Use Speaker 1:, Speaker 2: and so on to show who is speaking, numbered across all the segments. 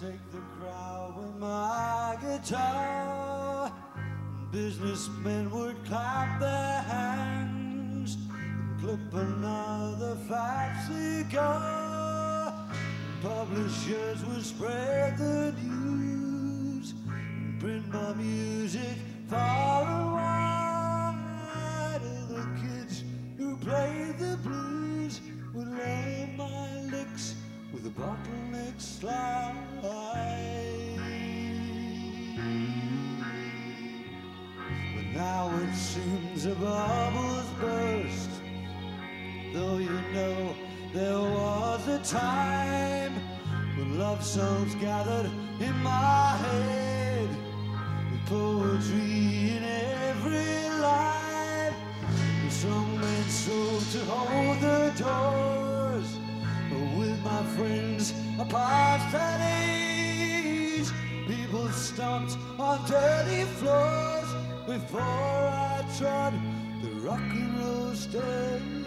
Speaker 1: take the crowd with my guitar. Businessmen would clap their hands and clip another fat cigar. Publishers would spread the news and print my music far and wide. And the kids who played the blues would learn my a bottleneck slide. But now it seems a bubble's burst. Though you know there was a time when love songs gathered in my head, with poetry in every line. The song meant so to hold the doors. With my friends, passed that age. People stomped on dirty floors before I trod the rock and roll stage.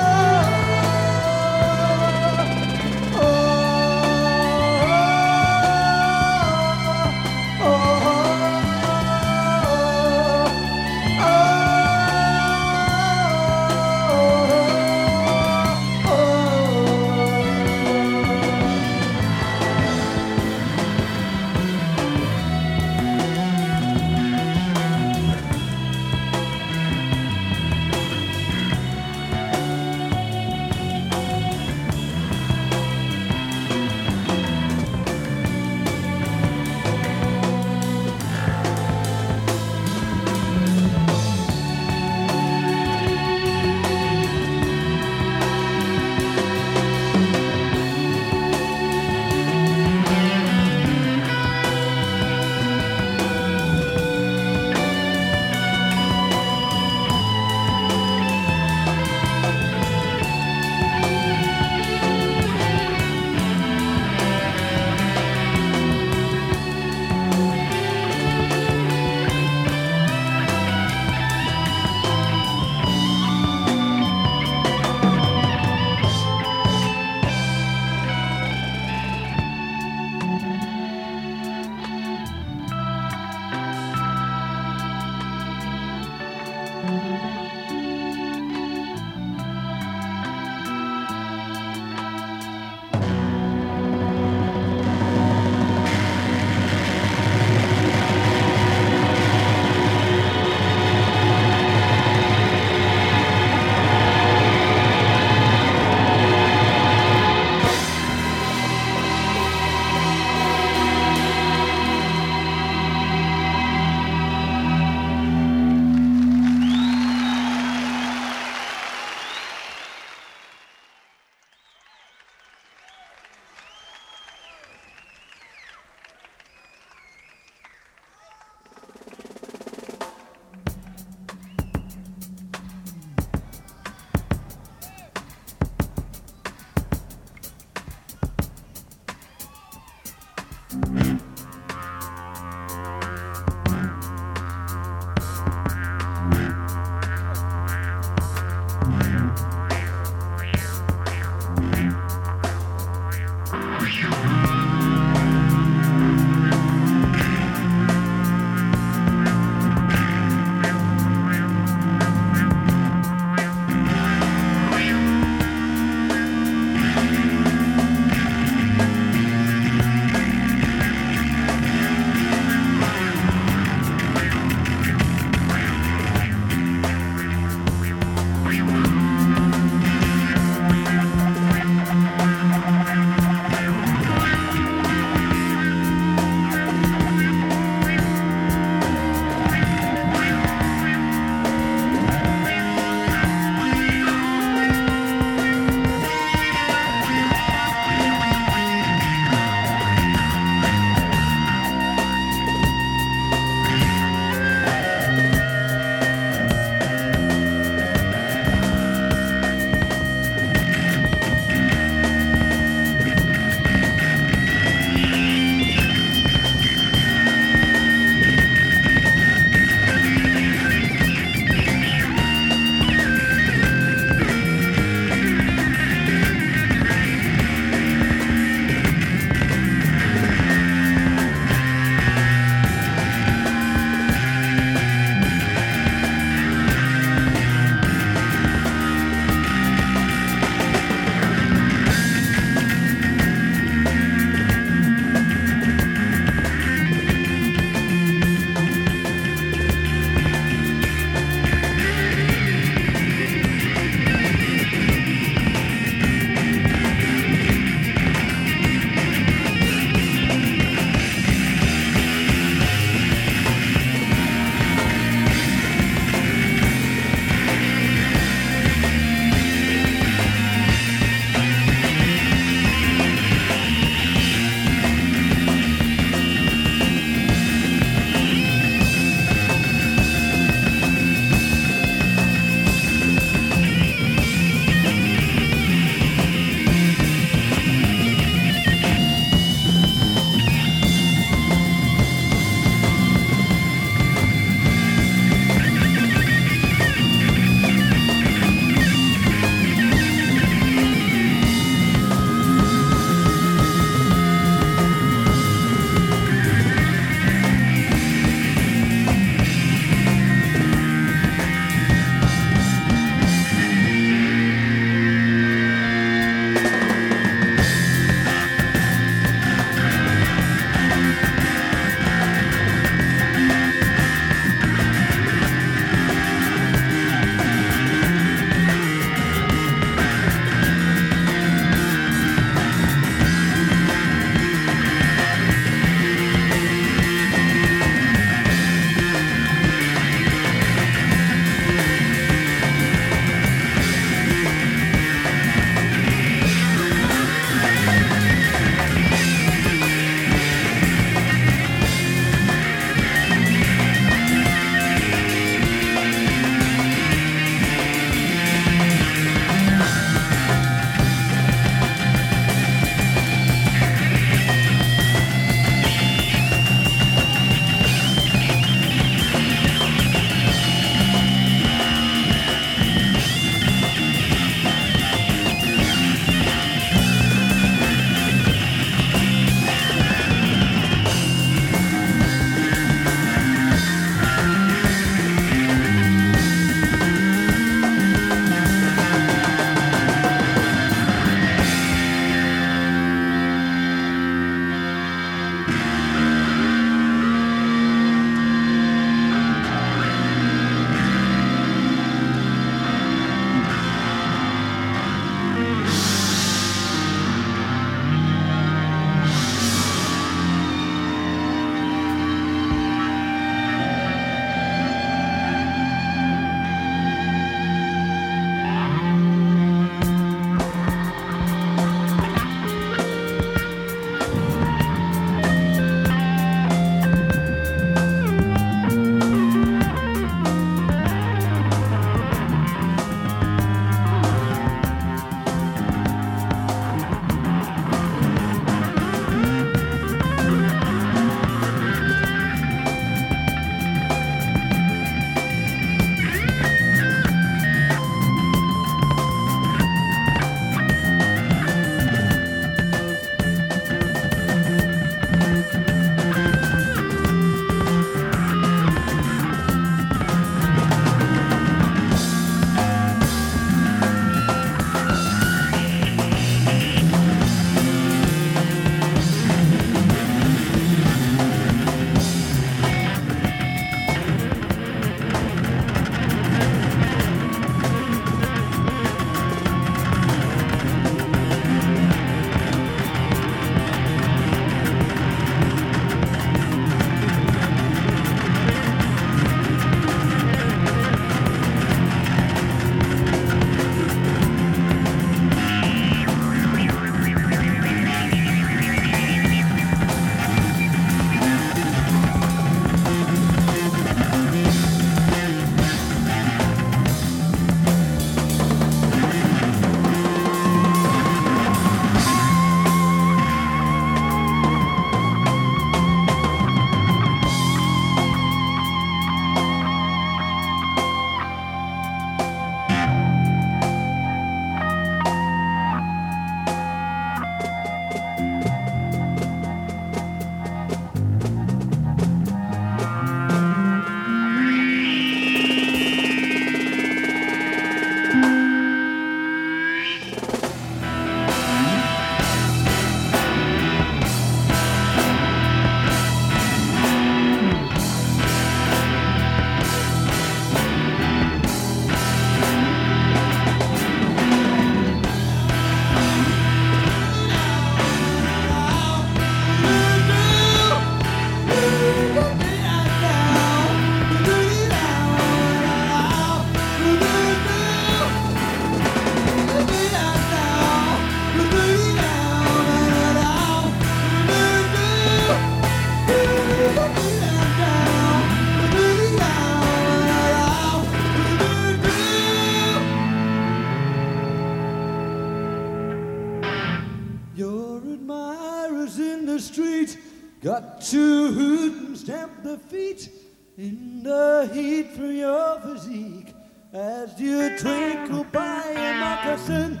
Speaker 1: Got to hoot and stamp the feet in the heat for your physique as you twinkle by your moccasin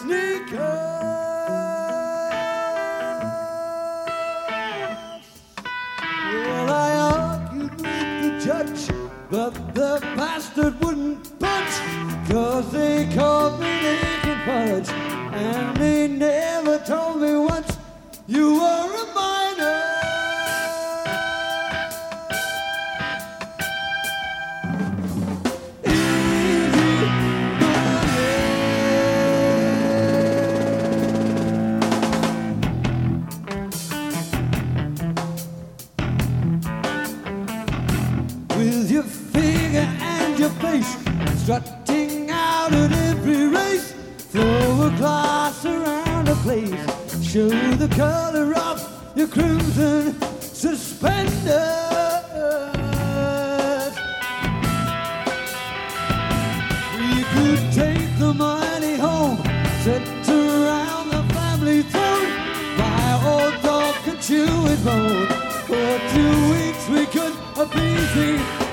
Speaker 1: sneakers. Well, I argued with the judge, but the bastard wouldn't budge, cause they called me naked fudge, and they never told me once you were a. Easy with your figure and your face, strutting out at every race. Throw a place, show the color of your crimson suspenders. We could take the money home, sit around the family throne, buy old dog and chew it bone. For two weeks we could appease the